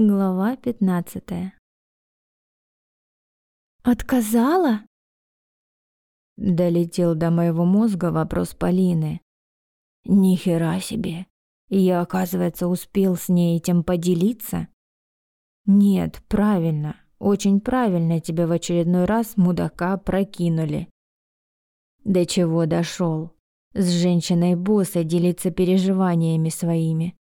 Глава пятнадцатая. «Отказала?» Долетел до моего мозга вопрос Полины. «Ни хера себе! Я, оказывается, успел с ней этим поделиться?» «Нет, правильно, очень правильно тебя в очередной раз мудака прокинули». «До чего дошел? С женщиной босса делиться переживаниями своими.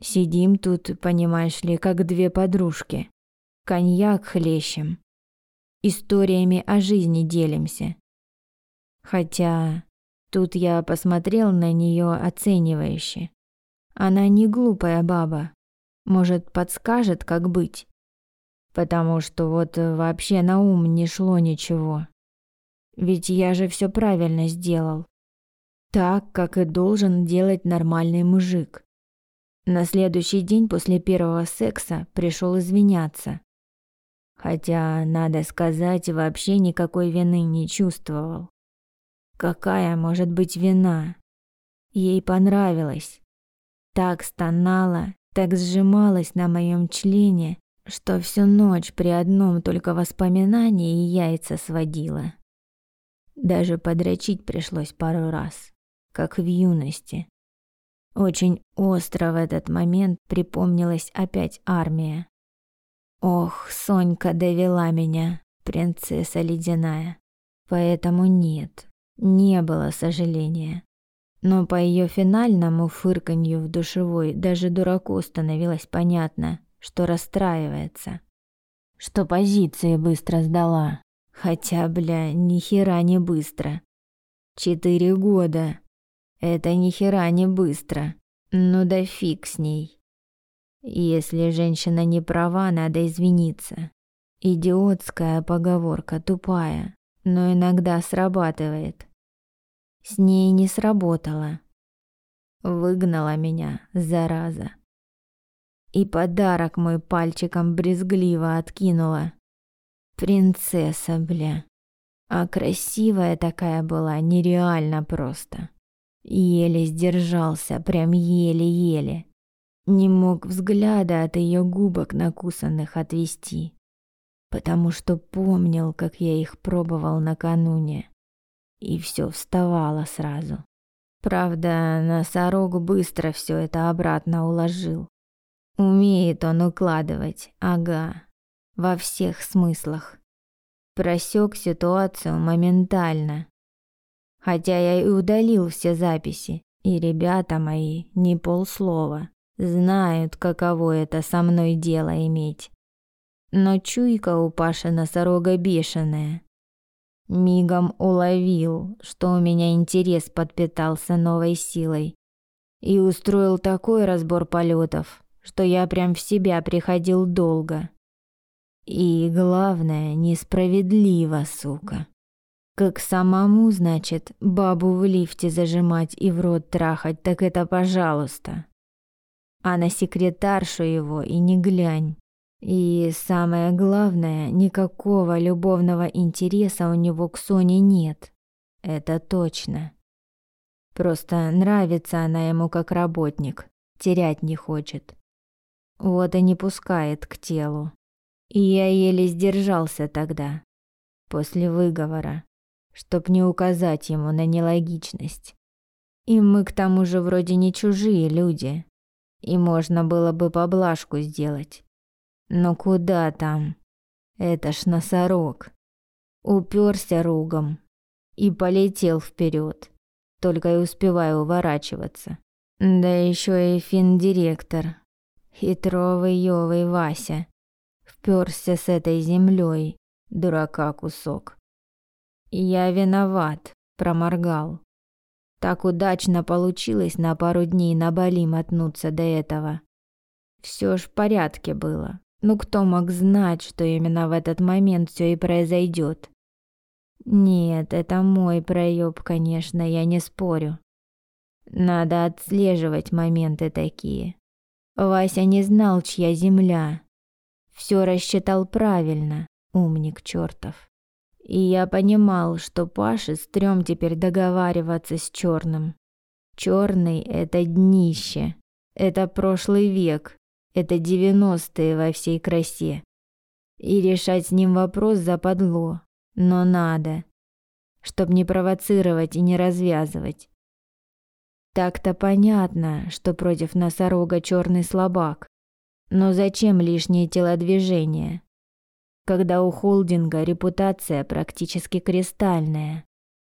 Сидим тут, понимаешь ли, как две подружки. Коньяк хлещем. Историями о жизни делимся. Хотя тут я посмотрел на нее оценивающе. Она не глупая баба. Может, подскажет, как быть. Потому что вот вообще на ум не шло ничего. Ведь я же все правильно сделал. Так, как и должен делать нормальный мужик. На следующий день после первого секса пришел извиняться. Хотя, надо сказать, вообще никакой вины не чувствовал. Какая может быть вина? Ей понравилось. Так стонала, так сжималась на моем члене, что всю ночь при одном только воспоминании яйца сводила. Даже подрочить пришлось пару раз, как в юности. Очень остро в этот момент припомнилась опять армия. Ох, Сонька довела меня, принцесса ледяная. Поэтому нет, не было сожаления. Но по ее финальному фырканью в душевой даже дураку становилось понятно, что расстраивается. Что позиции быстро сдала. Хотя, бля, ни хера не быстро. Четыре года. Это ни хера не быстро. Ну да фиг с ней. Если женщина не права, надо извиниться. Идиотская поговорка, тупая, но иногда срабатывает. С ней не сработало. Выгнала меня, зараза. И подарок мой пальчиком брезгливо откинула. Принцесса, бля. А красивая такая была, нереально просто. Еле сдержался, прям еле-еле. Не мог взгляда от ее губок накусанных отвести, потому что помнил, как я их пробовал накануне. И все вставало сразу. Правда, носорог быстро все это обратно уложил. Умеет он укладывать, ага, во всех смыслах. Просек ситуацию моментально, Хотя я и удалил все записи, и ребята мои, не полслова, знают, каково это со мной дело иметь. Но чуйка у Паши носорога бешеная. Мигом уловил, что у меня интерес подпитался новой силой. И устроил такой разбор полетов, что я прям в себя приходил долго. И главное, несправедливо, сука. Как самому, значит, бабу в лифте зажимать и в рот трахать, так это пожалуйста. А на секретаршу его и не глянь. И самое главное, никакого любовного интереса у него к Соне нет. Это точно. Просто нравится она ему как работник, терять не хочет. Вот и не пускает к телу. И я еле сдержался тогда, после выговора чтоб не указать ему на нелогичность. И мы к тому же вроде не чужие люди, и можно было бы поблажку сделать. Но куда там? Это ж носорог. Уперся ругом и полетел вперед. Только и успеваю уворачиваться. Да еще и финдиректор, хитровый Ёвый Вася, вперся с этой землей, дурака кусок. «Я виноват», — проморгал. Так удачно получилось на пару дней на Бали мотнуться до этого. Все ж в порядке было. Ну кто мог знать, что именно в этот момент все и произойдет? Нет, это мой проеб, конечно, я не спорю. Надо отслеживать моменты такие. Вася не знал, чья земля. Все рассчитал правильно, умник чертов. И я понимал, что Паше стрём теперь договариваться с черным. Черный это днище. Это прошлый век. Это девяностые во всей красе. И решать с ним вопрос западло, но надо, чтоб не провоцировать и не развязывать. Так-то понятно, что против носорога черный слабак. Но зачем лишние телодвижения? Когда у холдинга репутация практически кристальная.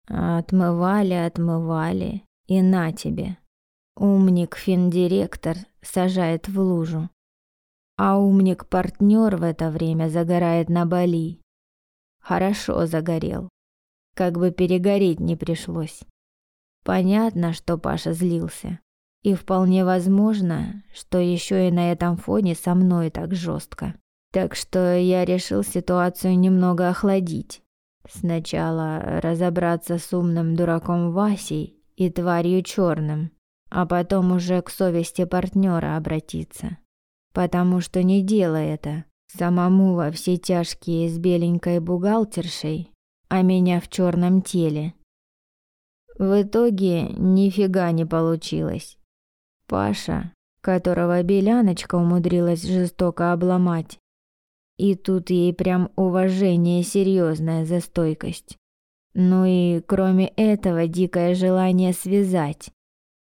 Отмывали, отмывали, и на тебе. Умник финдиректор сажает в лужу. А умник-партнер в это время загорает на Бали. Хорошо загорел. Как бы перегореть не пришлось. Понятно, что Паша злился. И вполне возможно, что еще и на этом фоне со мной так жестко. Так что я решил ситуацию немного охладить. Сначала разобраться с умным дураком Васей и тварью черным, а потом уже к совести партнера обратиться. Потому что не делай это самому во все тяжкие с беленькой бухгалтершей, а меня в черном теле. В итоге нифига не получилось. Паша, которого Беляночка умудрилась жестоко обломать, и тут ей прям уважение серьезное за стойкость. Ну и кроме этого дикое желание связать,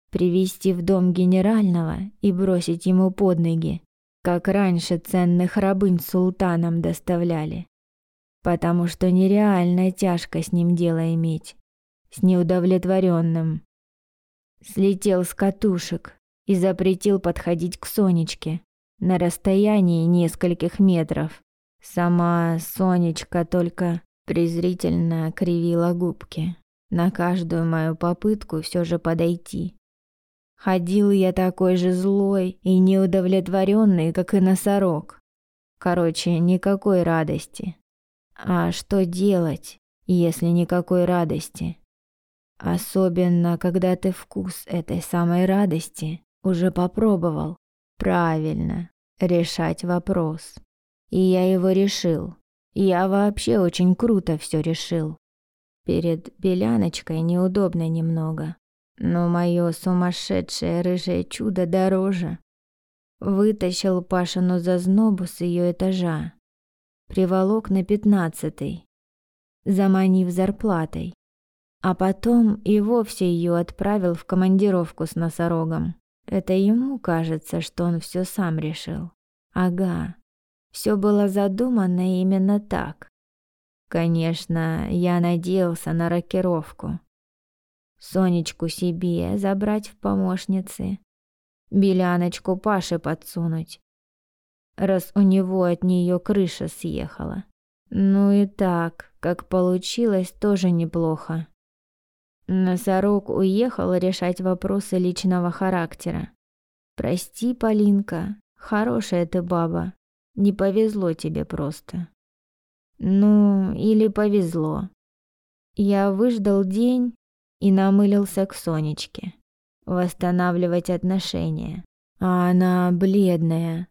привести в дом генерального и бросить ему под ноги, как раньше ценных рабынь султанам доставляли. Потому что нереально тяжко с ним дело иметь с неудовлетворенным. Слетел с катушек и запретил подходить к Сонечке на расстоянии нескольких метров. Сама Сонечка только презрительно кривила губки на каждую мою попытку все же подойти. Ходил я такой же злой и неудовлетворенный, как и носорог. Короче, никакой радости. А что делать, если никакой радости? Особенно, когда ты вкус этой самой радости уже попробовал. Правильно, решать вопрос. И я его решил. Я вообще очень круто все решил. Перед Беляночкой неудобно немного, но мое сумасшедшее рыжее чудо дороже. Вытащил Пашину зазнобу с ее этажа, приволок на пятнадцатый, заманив зарплатой. А потом и вовсе ее отправил в командировку с носорогом. Это ему кажется, что он все сам решил. Ага, все было задумано именно так. Конечно, я надеялся на рокировку. Сонечку себе забрать в помощницы, Беляночку Паше подсунуть, раз у него от нее крыша съехала. Ну и так, как получилось, тоже неплохо. Носорог уехал решать вопросы личного характера. Прости, Полинка, хорошая ты баба. Не повезло тебе просто. Ну, или повезло. Я выждал день и намылился к Сонечке. Восстанавливать отношения. А она бледная,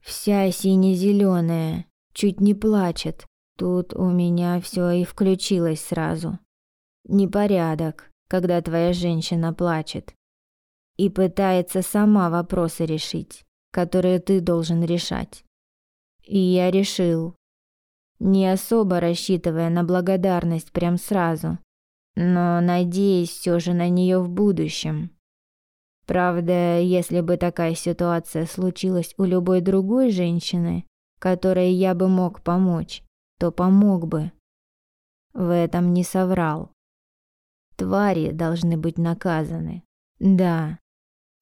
вся сине-зеленая, чуть не плачет. Тут у меня все и включилось сразу. Непорядок, когда твоя женщина плачет и пытается сама вопросы решить, которые ты должен решать. И я решил, не особо рассчитывая на благодарность прям сразу, но надеясь все же на нее в будущем. Правда, если бы такая ситуация случилась у любой другой женщины, которой я бы мог помочь, то помог бы. В этом не соврал. Твари должны быть наказаны. Да,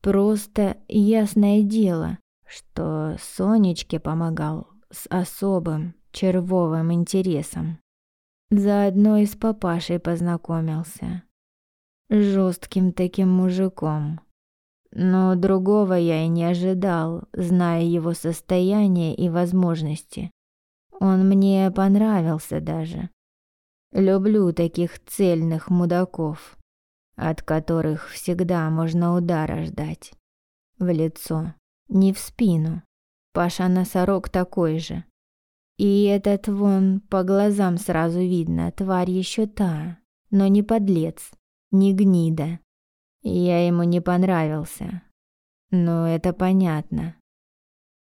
просто ясное дело, что Сонечке помогал с особым червовым интересом. Заодно и с папашей познакомился. Жестким таким мужиком. Но другого я и не ожидал, зная его состояние и возможности. Он мне понравился даже. Люблю таких цельных мудаков, от которых всегда можно удара ждать. В лицо, не в спину. Паша носорог такой же. И этот вон по глазам сразу видно, тварь еще та, но не подлец, не гнида. Я ему не понравился. Но это понятно.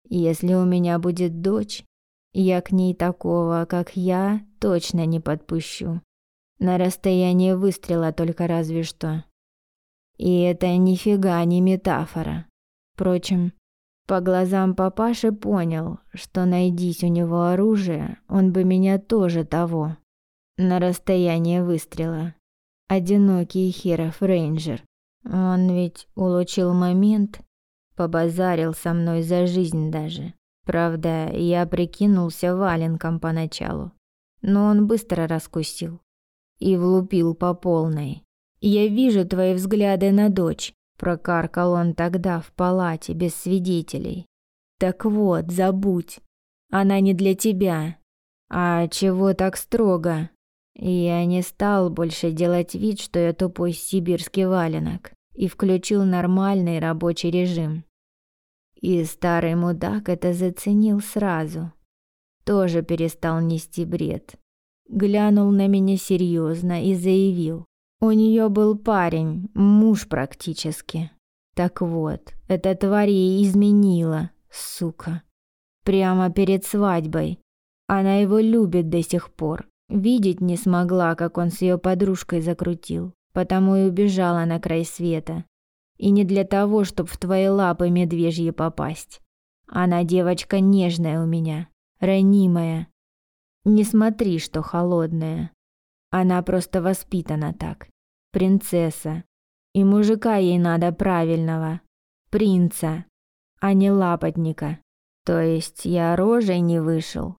Если у меня будет дочь, я к ней такого, как я, точно не подпущу. На расстояние выстрела только разве что. И это нифига не метафора. Впрочем, по глазам папаши понял, что найдись у него оружие, он бы меня тоже того. На расстояние выстрела. Одинокий Херов Рейнджер. Он ведь улучил момент, побазарил со мной за жизнь даже. Правда, я прикинулся валенком поначалу, но он быстро раскусил и влупил по полной. «Я вижу твои взгляды на дочь», – прокаркал он тогда в палате без свидетелей. «Так вот, забудь. Она не для тебя. А чего так строго?» Я не стал больше делать вид, что я тупой сибирский валенок, и включил нормальный рабочий режим. И старый мудак это заценил сразу. Тоже перестал нести бред. Глянул на меня серьезно и заявил. У нее был парень, муж практически. Так вот, эта тварь ей изменила, сука. Прямо перед свадьбой. Она его любит до сих пор. Видеть не смогла, как он с ее подружкой закрутил, потому и убежала на край света. И не для того, чтобы в твои лапы медвежьи попасть. Она девочка нежная у меня, ранимая. Не смотри, что холодная. Она просто воспитана так. Принцесса. И мужика ей надо правильного. Принца, а не лапотника. То есть я рожей не вышел,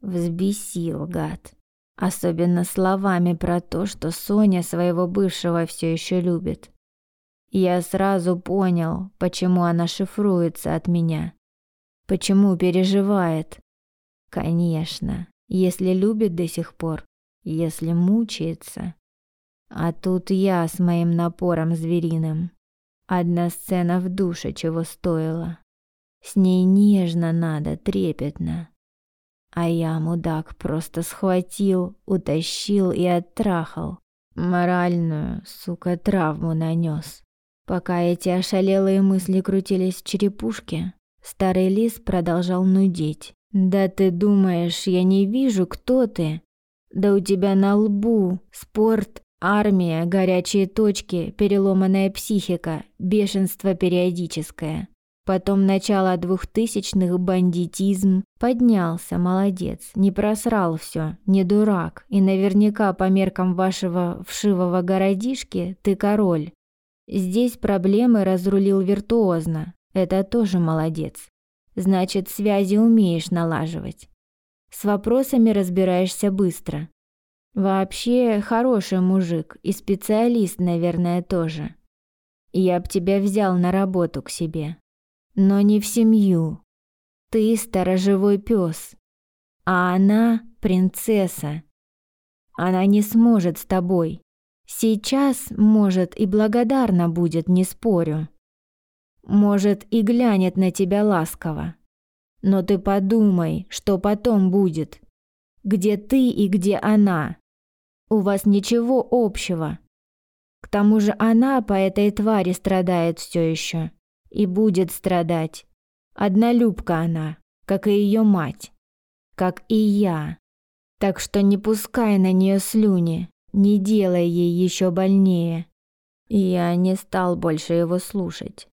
Взбесил, гад. Особенно словами про то, что Соня своего бывшего все еще любит. Я сразу понял, почему она шифруется от меня. Почему переживает. Конечно, если любит до сих пор, если мучается. А тут я с моим напором звериным. Одна сцена в душе чего стоила. С ней нежно надо, трепетно. А я, мудак, просто схватил, утащил и оттрахал. Моральную, сука, травму нанес. Пока эти ошалелые мысли крутились в черепушке, старый лис продолжал нудеть. «Да ты думаешь, я не вижу, кто ты? Да у тебя на лбу спорт, армия, горячие точки, переломанная психика, бешенство периодическое. Потом начало двухтысячных бандитизм. Поднялся, молодец, не просрал все, не дурак. И наверняка по меркам вашего вшивого городишки ты король. Здесь проблемы разрулил виртуозно. Это тоже молодец. Значит, связи умеешь налаживать. С вопросами разбираешься быстро. Вообще, хороший мужик и специалист, наверное, тоже. Я б тебя взял на работу к себе но не в семью. Ты сторожевой пес, а она принцесса. Она не сможет с тобой. Сейчас, может, и благодарна будет, не спорю. Может, и глянет на тебя ласково. Но ты подумай, что потом будет. Где ты и где она? У вас ничего общего. К тому же она по этой твари страдает все еще и будет страдать. Однолюбка она, как и ее мать, как и я. Так что не пускай на нее слюни, не делай ей еще больнее. Я не стал больше его слушать.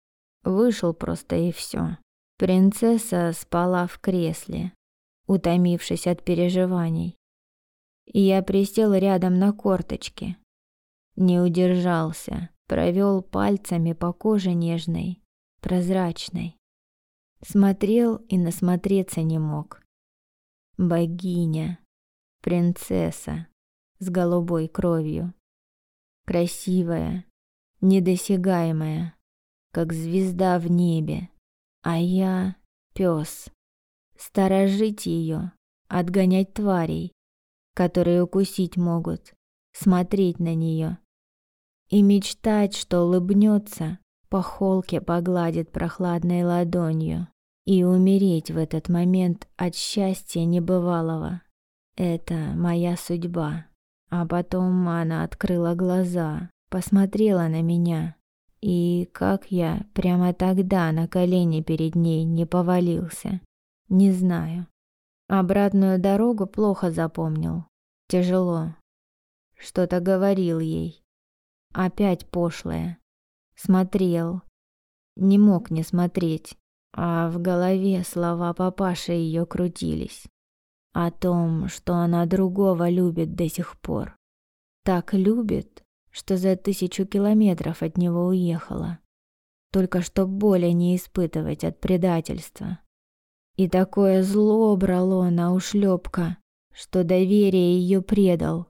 Вышел просто и все. Принцесса спала в кресле, утомившись от переживаний. Я присел рядом на корточки. Не удержался, провел пальцами по коже нежной прозрачной. Смотрел и насмотреться не мог. Богиня, принцесса с голубой кровью. Красивая, недосягаемая, как звезда в небе. А я пес. Сторожить ее, отгонять тварей, которые укусить могут, смотреть на нее и мечтать, что улыбнется по холке погладит прохладной ладонью и умереть в этот момент от счастья небывалого. Это моя судьба. А потом она открыла глаза, посмотрела на меня, И как я прямо тогда на колени перед ней не повалился, не знаю. Обратную дорогу плохо запомнил. Тяжело. Что-то говорил ей. Опять пошлое. Смотрел. Не мог не смотреть. А в голове слова папаши ее крутились. О том, что она другого любит до сих пор. Так любит, что за тысячу километров от него уехала, только чтоб боли не испытывать от предательства. И такое зло брало на ушлепка, что доверие ее предал.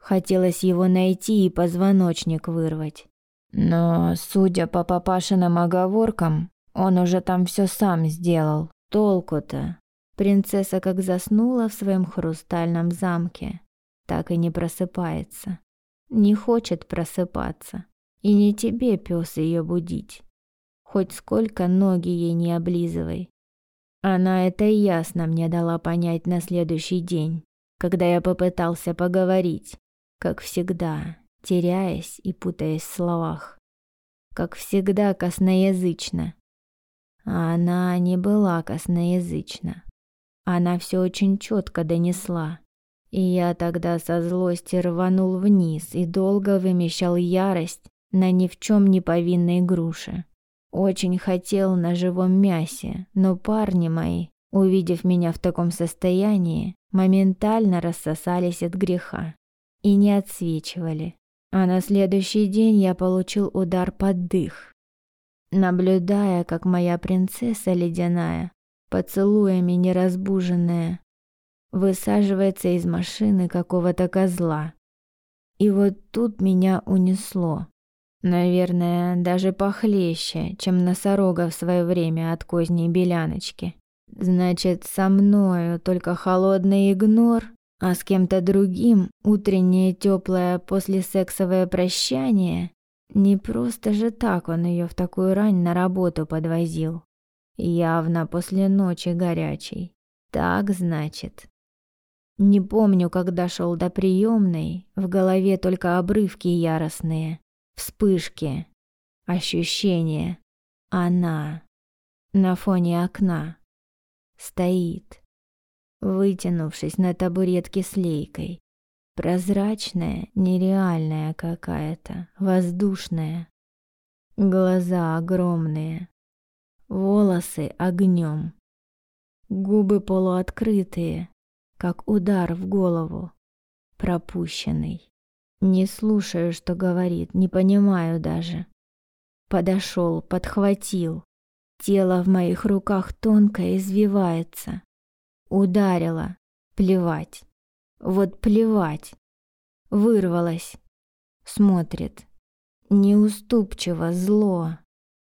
Хотелось его найти и позвоночник вырвать. Но, судя по папашиным оговоркам, он уже там все сам сделал. Толку-то? Принцесса как заснула в своем хрустальном замке, так и не просыпается не хочет просыпаться. И не тебе, пес, ее будить. Хоть сколько ноги ей не облизывай. Она это ясно мне дала понять на следующий день, когда я попытался поговорить, как всегда, теряясь и путаясь в словах. Как всегда косноязычно. А она не была косноязычна. Она все очень четко донесла. И я тогда со злости рванул вниз и долго вымещал ярость на ни в чем не повинной груше. Очень хотел на живом мясе, но парни мои, увидев меня в таком состоянии, моментально рассосались от греха и не отсвечивали. А на следующий день я получил удар под дых, наблюдая, как моя принцесса ледяная, поцелуями неразбуженная, высаживается из машины какого-то козла. И вот тут меня унесло. Наверное, даже похлеще, чем носорога в свое время от козней беляночки. Значит, со мною только холодный игнор, а с кем-то другим утреннее теплое послесексовое прощание. Не просто же так он ее в такую рань на работу подвозил. Явно после ночи горячей. Так, значит. Не помню, когда шел до приемной, в голове только обрывки яростные, вспышки, ощущения. Она на фоне окна стоит, вытянувшись на табуретке с лейкой. Прозрачная, нереальная какая-то, воздушная. Глаза огромные, волосы огнем, губы полуоткрытые, как удар в голову, пропущенный. Не слушаю, что говорит, не понимаю даже. Подошел, подхватил. Тело в моих руках тонко извивается. Ударила. Плевать. Вот плевать. Вырвалась. Смотрит. Неуступчиво, зло.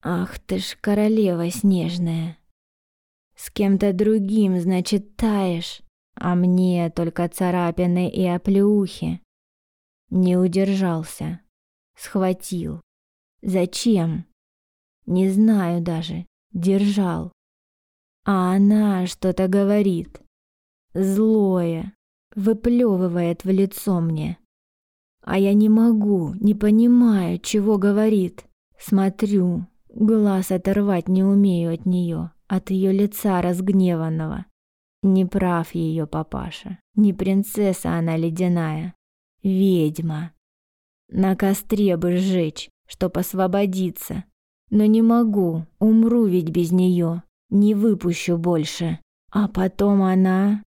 Ах ты ж королева снежная. С кем-то другим, значит, таешь а мне только царапины и оплеухи. Не удержался, схватил. Зачем? Не знаю даже, держал. А она что-то говорит. Злое, выплевывает в лицо мне. А я не могу, не понимаю, чего говорит. Смотрю, глаз оторвать не умею от нее, от ее лица разгневанного. Не прав ее папаша, не принцесса она ледяная, ведьма. На костре бы сжечь, чтоб освободиться. Но не могу, умру ведь без нее, не выпущу больше. А потом она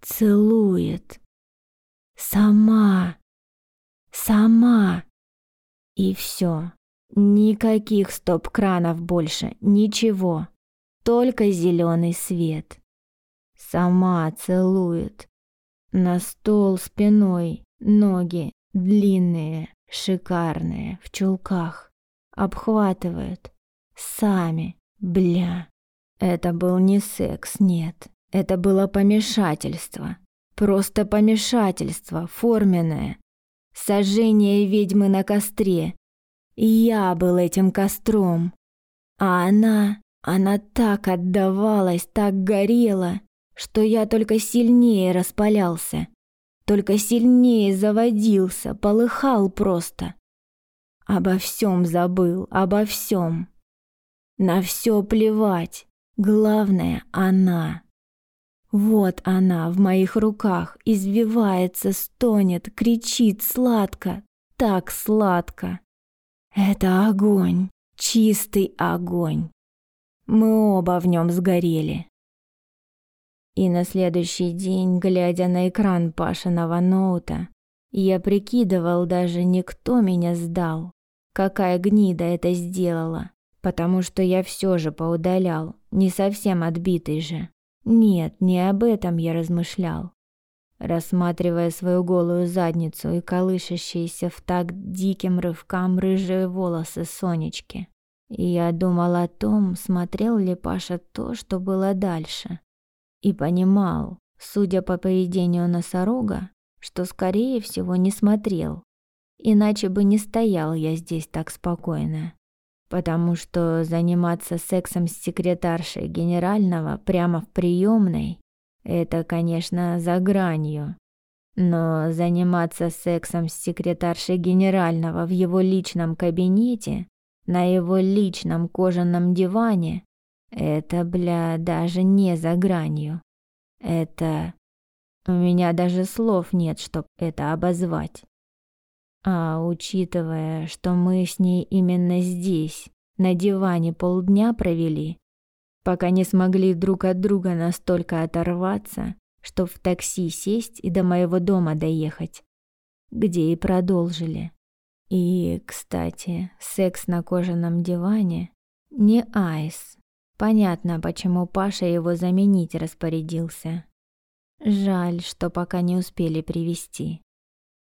целует. Сама. Сама. И все. Никаких стоп-кранов больше, ничего. Только зеленый свет. Сама целует. На стол спиной, ноги длинные, шикарные, в чулках. Обхватывает. Сами, бля. Это был не секс, нет. Это было помешательство. Просто помешательство, форменное. Сожжение ведьмы на костре. Я был этим костром. А она, она так отдавалась, так горела что я только сильнее распалялся, только сильнее заводился, полыхал просто. Обо всем забыл, обо всем. На все плевать. Главное — она. Вот она в моих руках, извивается, стонет, кричит сладко, так сладко. Это огонь, чистый огонь. Мы оба в нем сгорели. И на следующий день, глядя на экран Пашиного ноута, я прикидывал даже, никто меня сдал. Какая гнида это сделала, потому что я все же поудалял, не совсем отбитый же. Нет, не об этом я размышлял. Рассматривая свою голую задницу и колышащиеся в так диким рывкам рыжие волосы Сонечки. Я думал о том, смотрел ли Паша то, что было дальше. И понимал, судя по поведению носорога, что, скорее всего, не смотрел. Иначе бы не стоял я здесь так спокойно. Потому что заниматься сексом с секретаршей генерального прямо в приемной – это, конечно, за гранью. Но заниматься сексом с секретаршей генерального в его личном кабинете, на его личном кожаном диване – это, бля, даже не за гранью. Это у меня даже слов нет, чтоб это обозвать. А учитывая, что мы с ней именно здесь, на диване полдня провели, пока не смогли друг от друга настолько оторваться, чтоб в такси сесть и до моего дома доехать, где и продолжили. И, кстати, секс на кожаном диване не айс. Понятно, почему Паша его заменить распорядился. Жаль, что пока не успели привести.